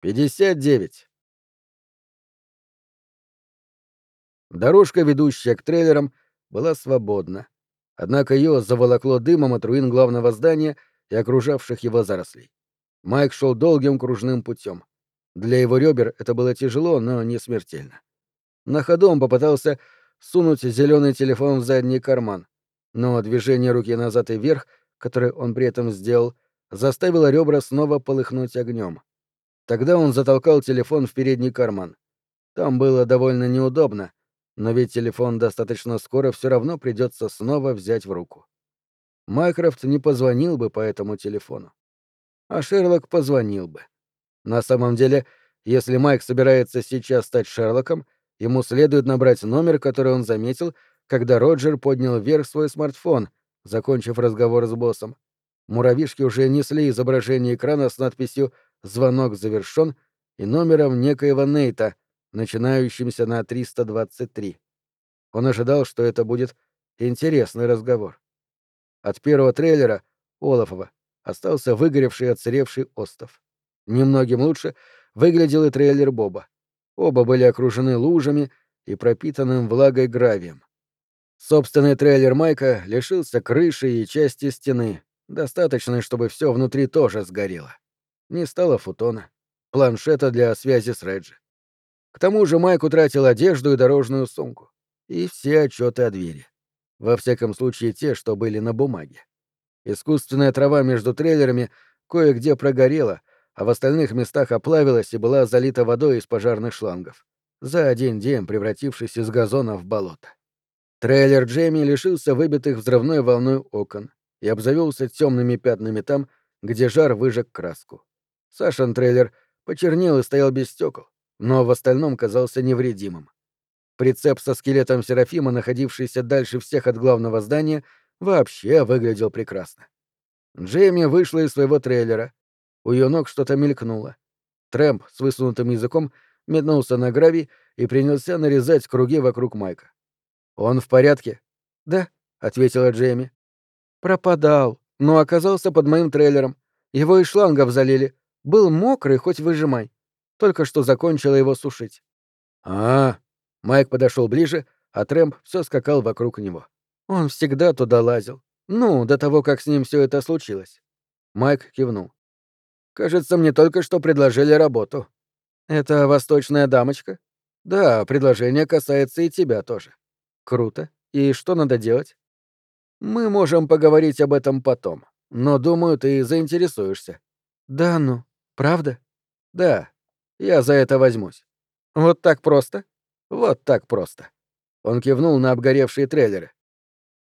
Пятьдесят девять. Дорожка, ведущая к трейлерам, была свободна. Однако ее заволокло дымом от руин главного здания и окружавших его зарослей. Майк шел долгим кружным путем. Для его ребер это было тяжело, но не смертельно. На ходу он попытался сунуть зеленый телефон в задний карман, но движение руки назад и вверх, которое он при этом сделал, заставило ребра снова полыхнуть огнем. Тогда он затолкал телефон в передний карман. Там было довольно неудобно, но ведь телефон достаточно скоро все равно придется снова взять в руку. Майкрофт не позвонил бы по этому телефону. А Шерлок позвонил бы. На самом деле, если Майк собирается сейчас стать Шерлоком, ему следует набрать номер, который он заметил, когда Роджер поднял вверх свой смартфон, закончив разговор с боссом. Муравишки уже несли изображение экрана с надписью «Звонок завершен» и номером некоего Нейта, начинающимся на 323. Он ожидал, что это будет интересный разговор. От первого трейлера, Олафова, остался выгоревший и отсыревший остов. Немногим лучше выглядел и трейлер Боба. Оба были окружены лужами и пропитанным влагой гравием. Собственный трейлер Майка лишился крыши и части стены, достаточной, чтобы все внутри тоже сгорело. Не стало футона, планшета для связи с Реджи. К тому же Майк утратил одежду и дорожную сумку. И все отчеты о двери. Во всяком случае, те, что были на бумаге. Искусственная трава между трейлерами кое-где прогорела, а в остальных местах оплавилась и была залита водой из пожарных шлангов, за один день превратившись из газона в болото. Трейлер Джейми лишился выбитых взрывной волной окон и обзавелся темными пятнами там, где жар выжег краску. Сашин трейлер почернел и стоял без стекол, но в остальном казался невредимым. Прицеп со скелетом Серафима, находившийся дальше всех от главного здания, вообще выглядел прекрасно. Джейми вышла из своего трейлера. У ее ног что-то мелькнуло. Трэмп с высунутым языком метнулся на гравий и принялся нарезать круги вокруг Майка. «Он в порядке?» «Да», — ответила Джейми. «Пропадал, но оказался под моим трейлером. Его из шлангов залили. Был мокрый, хоть выжимай. Только что закончила его сушить». «А, Майк подошел ближе, а Трэмп все скакал вокруг него. Он всегда туда лазил. Ну, до того, как с ним все это случилось. Майк кивнул. Кажется, мне только что предложили работу. Это восточная дамочка? Да, предложение касается и тебя тоже. Круто. И что надо делать? Мы можем поговорить об этом потом, но думаю, ты заинтересуешься. Да ну, правда? Да. Я за это возьмусь. Вот так просто? Вот так просто. Он кивнул на обгоревшие трейлеры.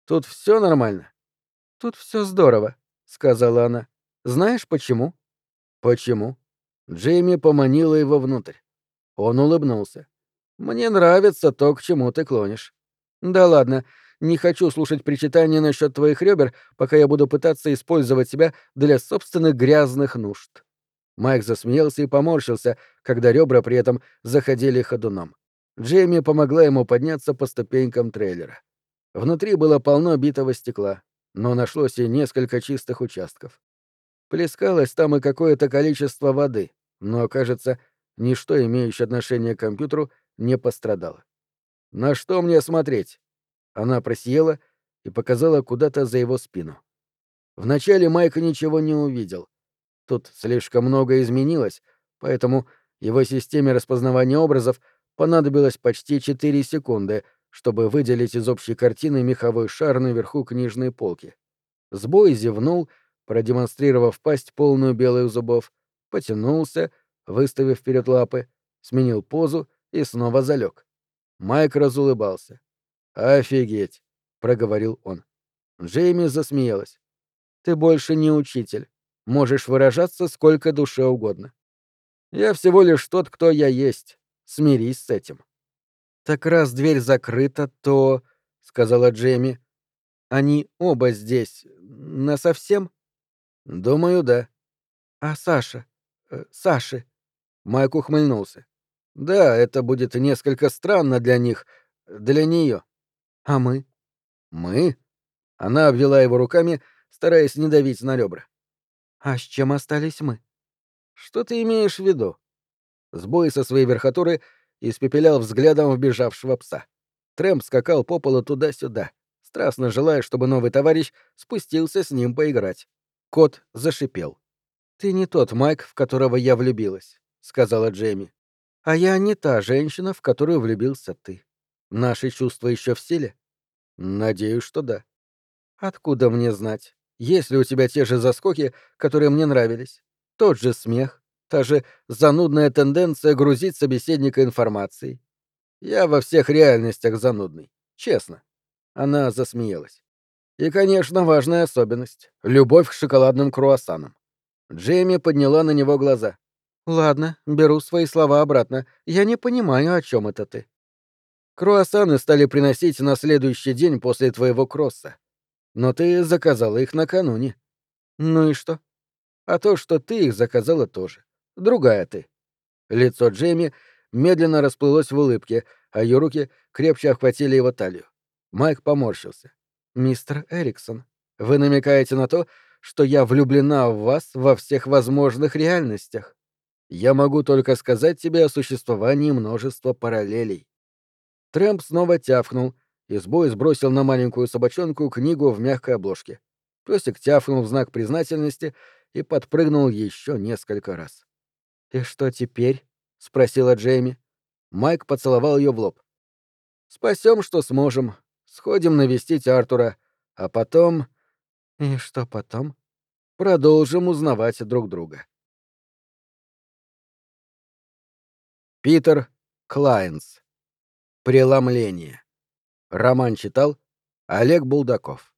Тут все нормально. Тут все здорово, сказала она. Знаешь почему? Почему? Джейми поманила его внутрь. Он улыбнулся. Мне нравится то, к чему ты клонишь. Да ладно, не хочу слушать причитания насчет твоих ребер, пока я буду пытаться использовать себя для собственных грязных нужд. Майк засмеялся и поморщился, когда ребра при этом заходили ходуном. Джейми помогла ему подняться по ступенькам трейлера. Внутри было полно битого стекла, но нашлось и несколько чистых участков. Плескалось там и какое-то количество воды, но, кажется, ничто, имеющее отношение к компьютеру, не пострадало. «На что мне смотреть?» Она просияла и показала куда-то за его спину. Вначале Майк ничего не увидел. Тут слишком много изменилось, поэтому его системе распознавания образов понадобилось почти 4 секунды, чтобы выделить из общей картины меховой шар наверху книжной полки. Сбой зевнул, продемонстрировав пасть полную белых зубов, потянулся, выставив вперед лапы, сменил позу и снова залег. Майк разулыбался. «Офигеть!» — проговорил он. Джейми засмеялась. «Ты больше не учитель. Можешь выражаться сколько душе угодно. Я всего лишь тот, кто я есть. Смирись с этим. Так раз дверь закрыта, то, сказала Джейми, они оба здесь на совсем? Думаю, да. А Саша? Э, Саши? Майк ухмыльнулся. Да, это будет несколько странно для них, для нее. А мы? Мы? Она обвела его руками, стараясь не давить на ребра. А с чем остались мы? Что ты имеешь в виду? Сбой со своей верхотуры испепелял взглядом вбежавшего пса. Трэмп скакал по полу туда-сюда, страстно желая, чтобы новый товарищ спустился с ним поиграть. Кот зашипел. «Ты не тот Майк, в которого я влюбилась», — сказала Джейми. «А я не та женщина, в которую влюбился ты. Наши чувства еще в силе?» «Надеюсь, что да». «Откуда мне знать? Есть ли у тебя те же заскоки, которые мне нравились? Тот же смех, та же занудная тенденция грузить собеседника информацией. Я во всех реальностях занудный. Честно. Она засмеялась. И, конечно, важная особенность — любовь к шоколадным круассанам. Джейми подняла на него глаза. «Ладно, беру свои слова обратно. Я не понимаю, о чем это ты». Круассаны стали приносить на следующий день после твоего кросса. Но ты заказала их накануне. Ну и что? А то, что ты их заказала тоже. Другая ты. Лицо Джейми медленно расплылось в улыбке, а ее руки крепче охватили его талию. Майк поморщился. «Мистер Эриксон, вы намекаете на то, что я влюблена в вас во всех возможных реальностях. Я могу только сказать тебе о существовании множества параллелей». Трэмп снова тявкнул, и сбой сбросил на маленькую собачонку книгу в мягкой обложке. Песик тявкнул в знак признательности и подпрыгнул еще несколько раз. «И что теперь?» — спросила Джейми. Майк поцеловал ее в лоб. «Спасем, что сможем. Сходим навестить Артура. А потом...» «И что потом?» «Продолжим узнавать друг друга». Питер Клайнс. Преломление. Роман читал Олег Булдаков.